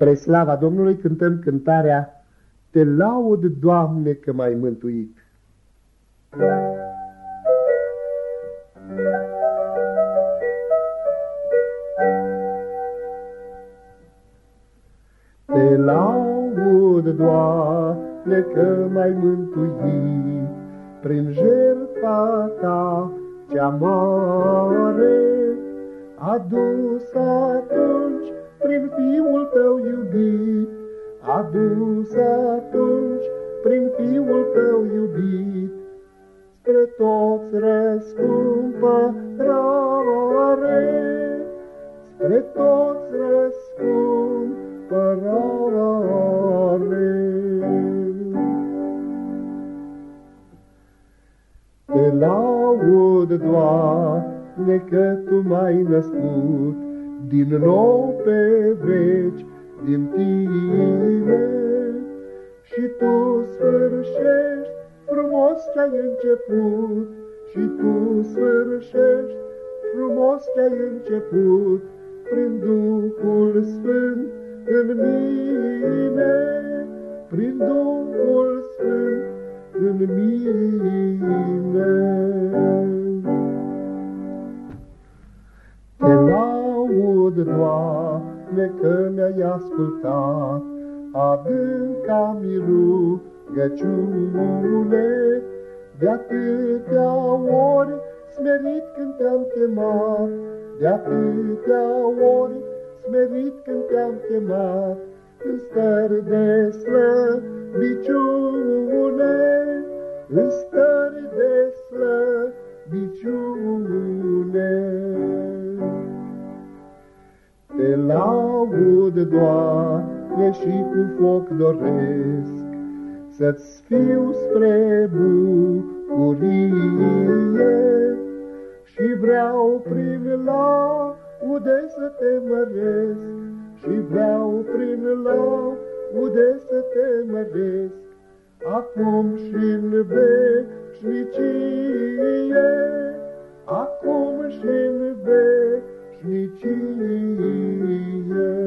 Spre slava Domnului cântăm cântarea Te laud, Doamne, că m-ai mântuit. Te laud, Doamne, că m-ai mântuit prin jertfa ta cea mare, adus atunci prin Fiul Tău iubit, adus atunci prin Fiul Tău iubit, spre toți răscumpărare, spre toți răscumpărare. Te laud, Doamne, că Tu m-ai născut, din nou pe veci, din tine. Și tu sfârșești frumos ce-ai început, și tu sfârșești frumos ce-ai început, prin Duhul Sfânt în mine, prin Duhul Sfânt în mine. Laud, Doamne, că mi-ai ascultat adânca mi rugăciune, de atâtea ori smerit când te-am chemat, de atâtea ori smerit când te-am chemat, în stări de slăbiciune, în stări Te laud, Doamne, și cu foc doresc Să-ți fiu spre bucurie. Și vreau prin laude să te măresc Și vreau prin laude să te măresc Acum și în veșnicie Acum și în veșnicie veșnicie.